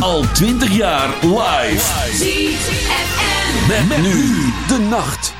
Al 20 jaar live. ZFM. Met, met nu de nacht.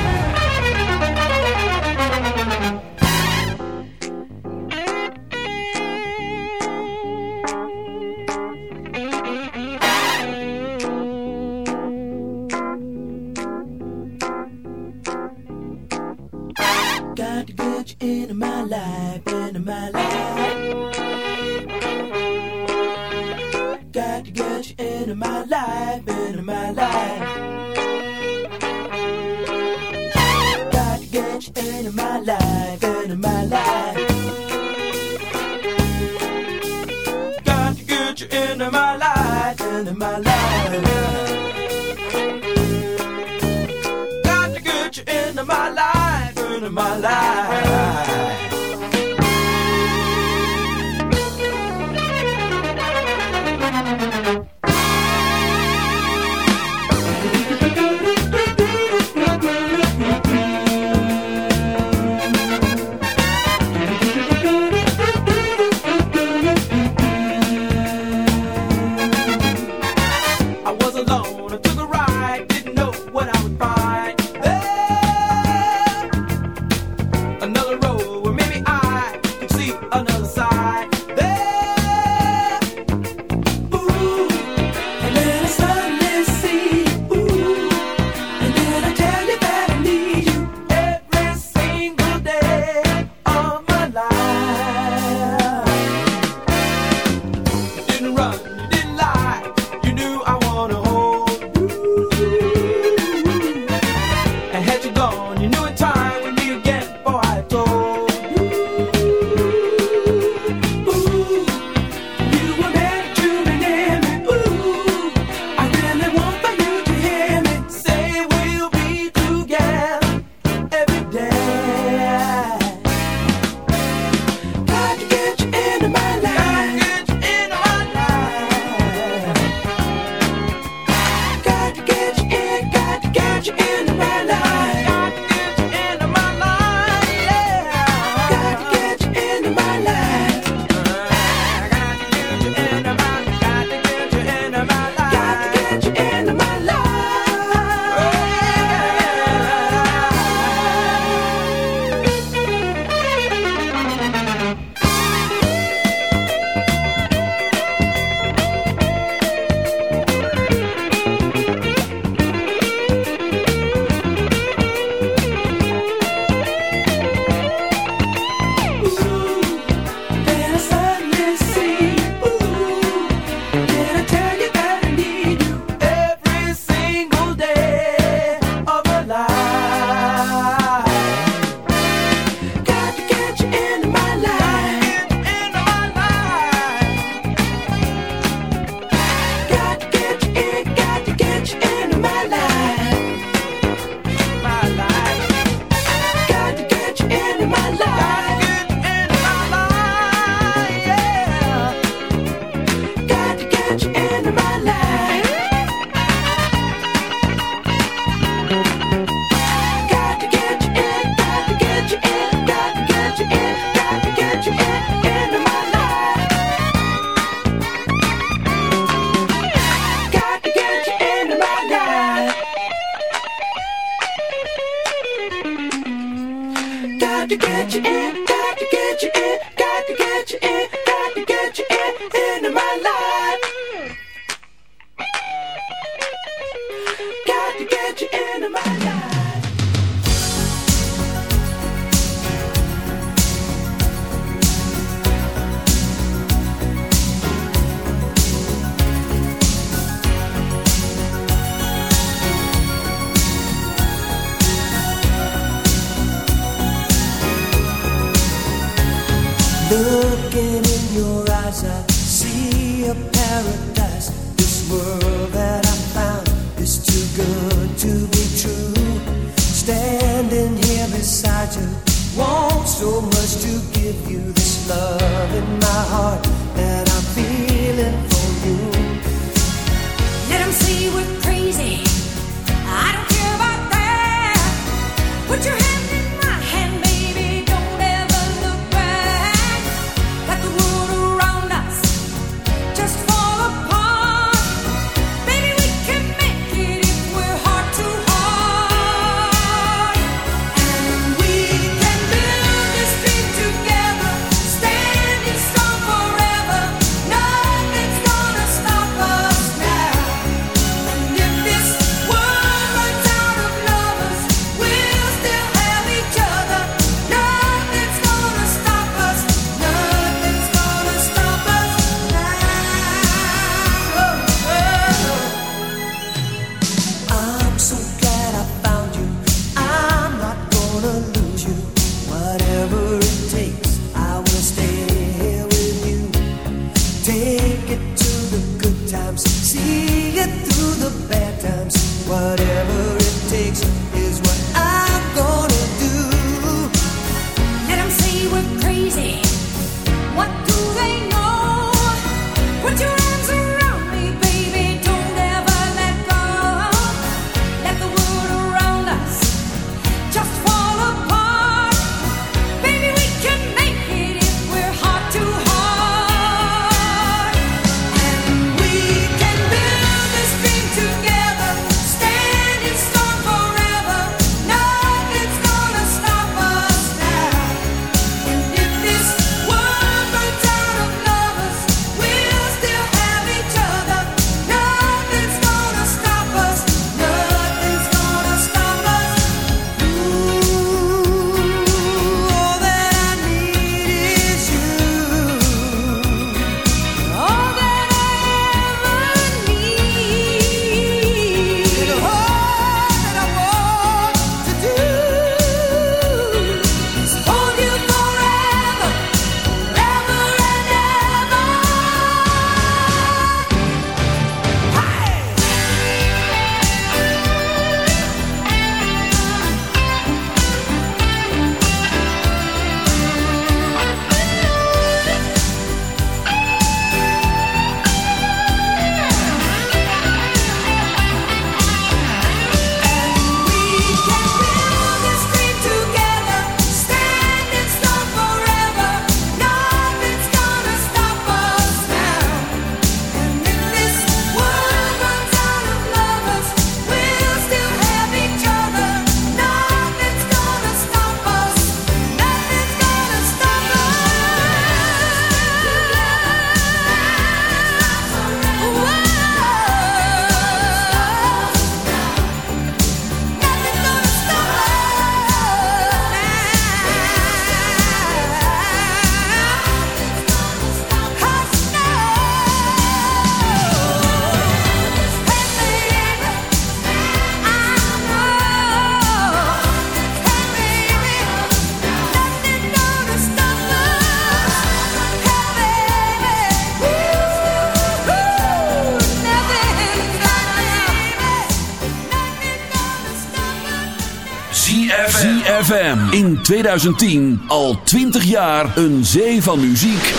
2010 al 20 jaar een zee van muziek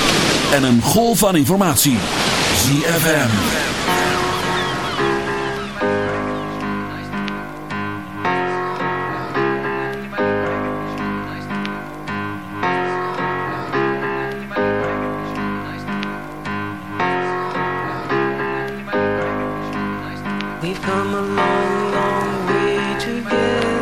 en een golf van informatie. ZFM. We've come a long, long way together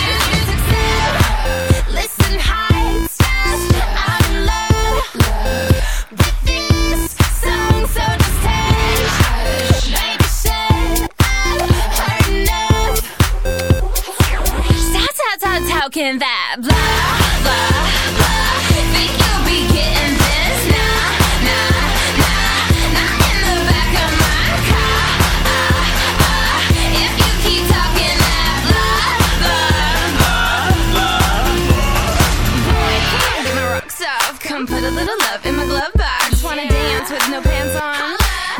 talking that blah, blah, blah. Think you'll be getting this? Nah, nah, nah, not in the back of my car. Ah, ah. If you keep talking that blah, blah, blah. Boy, come get my rocks off. Come put a little love in my glove box. Wanna dance with no pants on?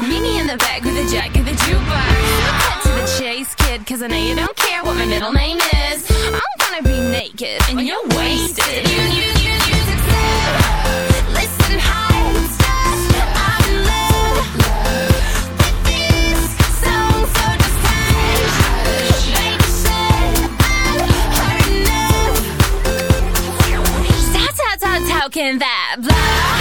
Meet me in the back with a jack of the jukebox. Cut to the chase, kid, cause I know you don't care what my middle name is. Gonna be naked and oh, you're wasted. You, you, you, you succeed. Listen, high stars, I'm in love with this song, so just hush. Baby, shut up, heard enough. Stop, stop, stop talking that blah,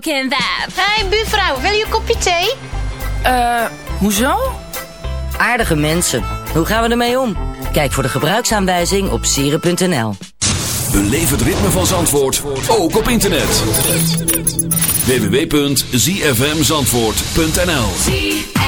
That. Hé, buurvrouw, wil je een kopje thee? Eh, hoezo? Aardige mensen. Hoe gaan we ermee om? Kijk voor de gebruiksaanwijzing op sieren.nl. Beleef het ritme van Zandvoort, ook op internet. www.zfmzandvoort.nl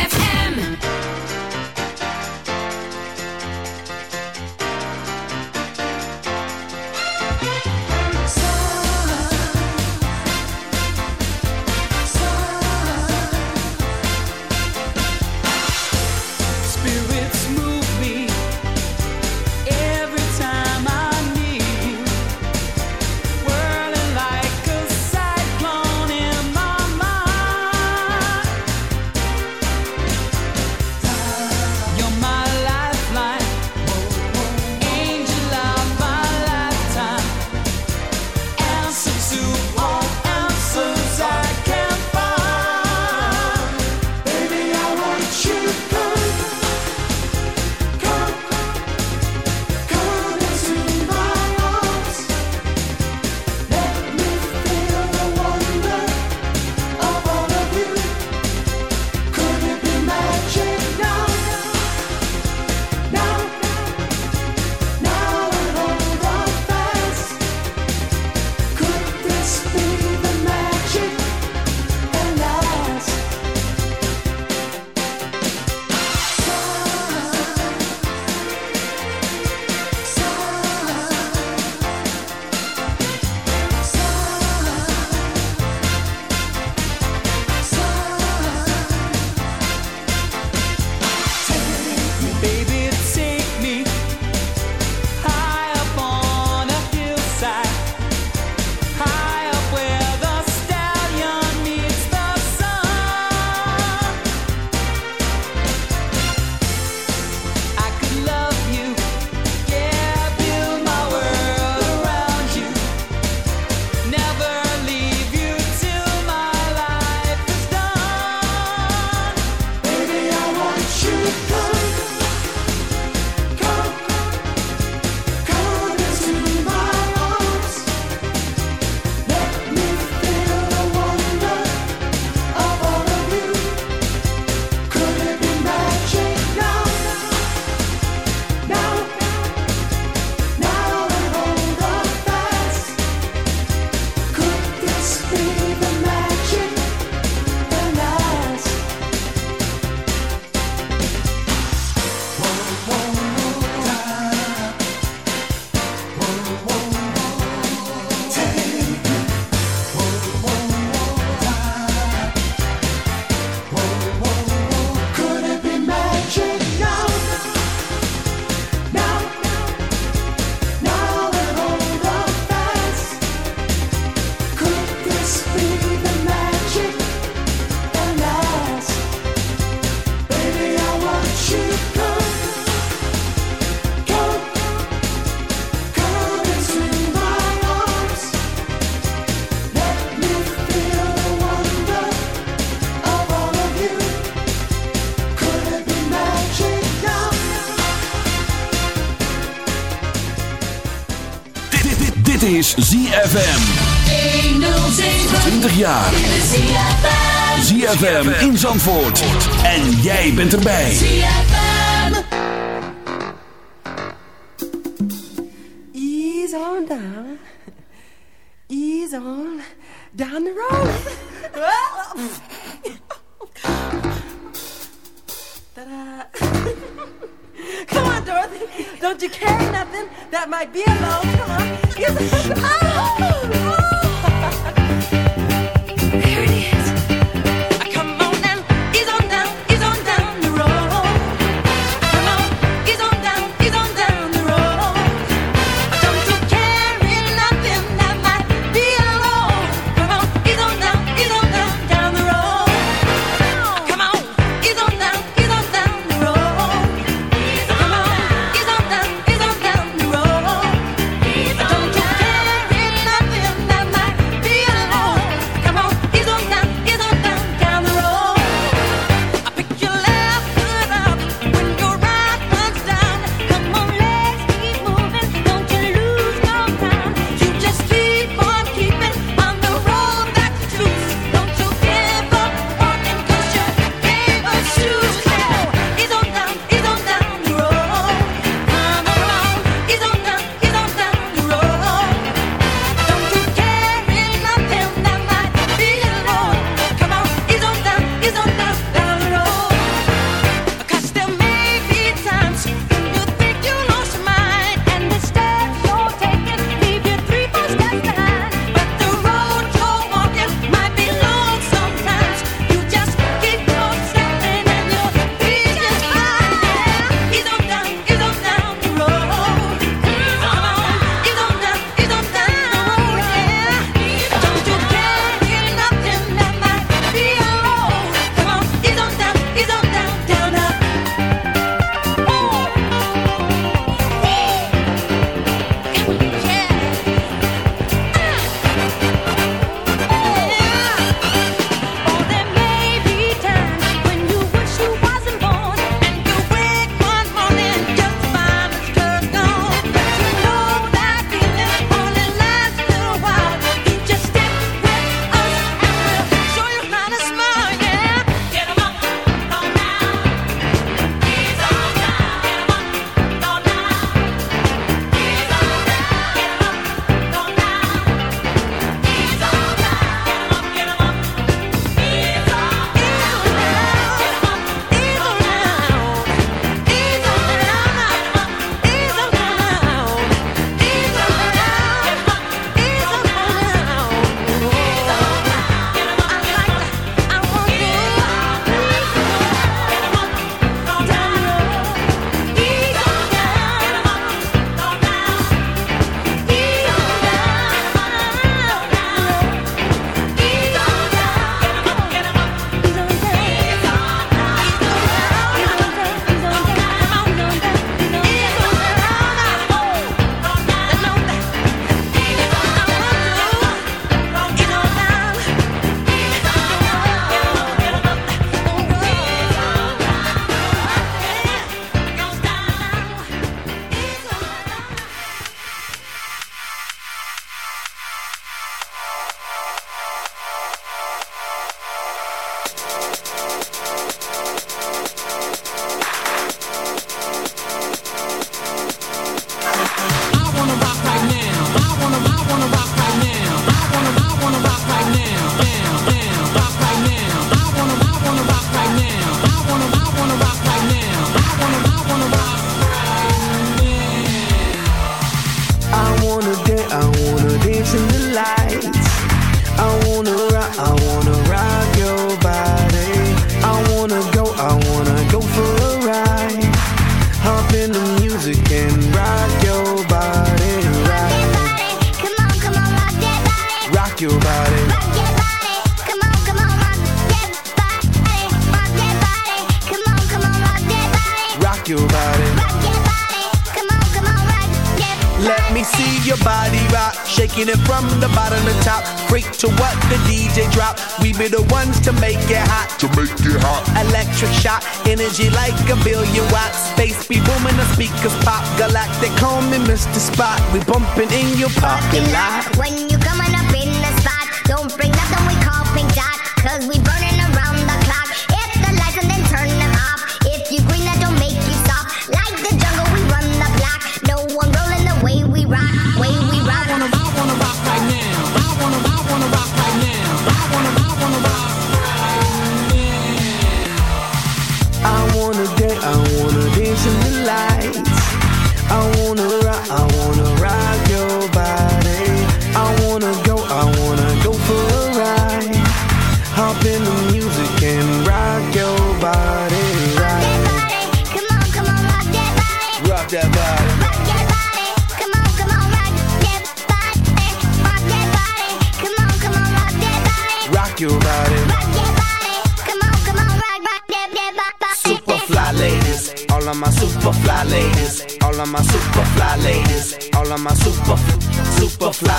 is ZFM. 20 jaar. ZFM in Zandvoort. En jij bent erbij. ZFM. Ease on down. Ease on down the road. Don't you care nothing that might be alone? Come on.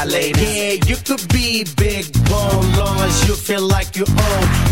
lady. Yeah, you could be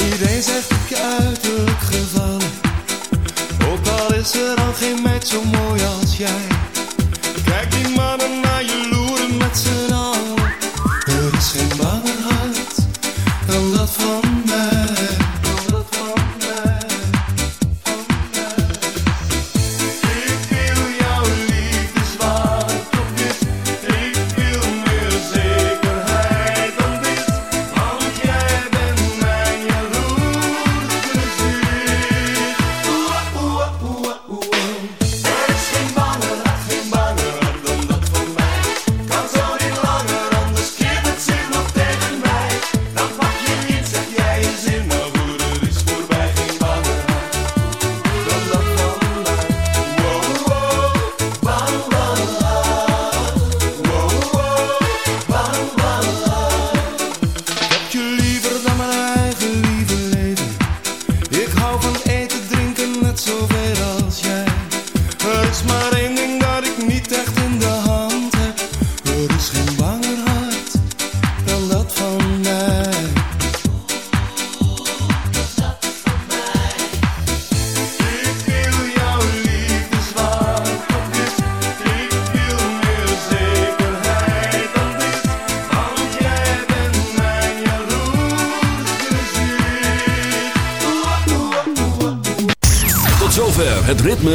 Eens echt op je uiterlijk gevallen. Ook al is er al geen meid zo mooi als jij. Kijk die mannen naar je loeren met z'n allen.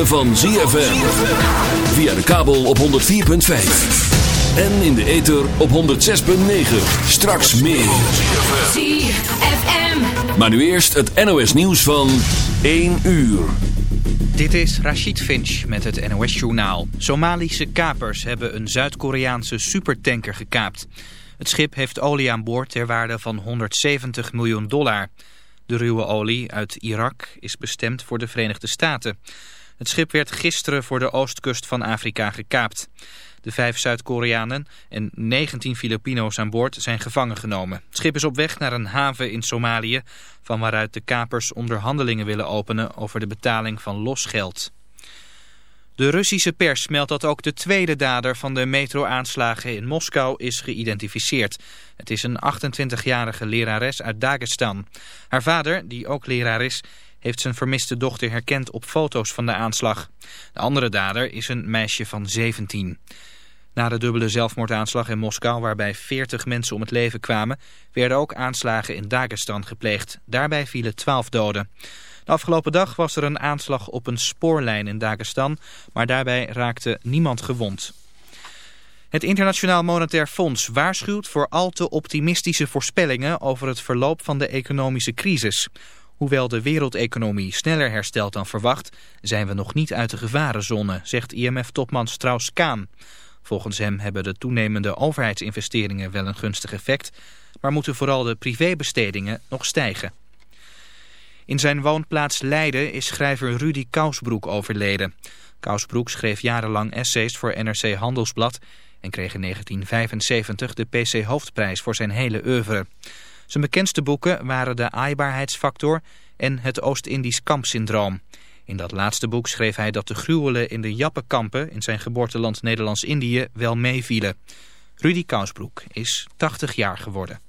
Van ZFM. Via de kabel op 104.5. En in de ether op 106.9. Straks meer. ZFM. Maar nu eerst het NOS nieuws van 1 uur. Dit is Rachid Finch met het NOS-journaal. Somalische kapers hebben een Zuid-Koreaanse supertanker gekaapt. Het schip heeft olie aan boord ter waarde van 170 miljoen dollar. De ruwe olie uit Irak is bestemd voor de Verenigde Staten. Het schip werd gisteren voor de oostkust van Afrika gekaapt. De vijf Zuid-Koreanen en 19 Filipino's aan boord zijn gevangen genomen. Het schip is op weg naar een haven in Somalië... van waaruit de kapers onderhandelingen willen openen over de betaling van losgeld. De Russische pers meldt dat ook de tweede dader van de metro-aanslagen in Moskou is geïdentificeerd. Het is een 28-jarige lerares uit Dagestan. Haar vader, die ook leraar is, heeft zijn vermiste dochter herkend op foto's van de aanslag. De andere dader is een meisje van 17. Na de dubbele zelfmoordaanslag in Moskou, waarbij 40 mensen om het leven kwamen, werden ook aanslagen in Dagestan gepleegd. Daarbij vielen 12 doden. De afgelopen dag was er een aanslag op een spoorlijn in Dagestan, maar daarbij raakte niemand gewond. Het Internationaal Monetair Fonds waarschuwt voor al te optimistische voorspellingen over het verloop van de economische crisis. Hoewel de wereldeconomie sneller herstelt dan verwacht, zijn we nog niet uit de gevarenzone, zegt IMF-topman Strauss-Kaan. Volgens hem hebben de toenemende overheidsinvesteringen wel een gunstig effect, maar moeten vooral de privébestedingen nog stijgen. In zijn woonplaats Leiden is schrijver Rudy Kousbroek overleden. Kousbroek schreef jarenlang essays voor NRC Handelsblad en kreeg in 1975 de PC Hoofdprijs voor zijn hele oeuvre. Zijn bekendste boeken waren De aaibaarheidsfactor en Het Oost-Indisch kampsyndroom. In dat laatste boek schreef hij dat de gruwelen in de Jappenkampen in zijn geboorteland Nederlands-Indië wel meevielen. Rudy Kousbroek is 80 jaar geworden.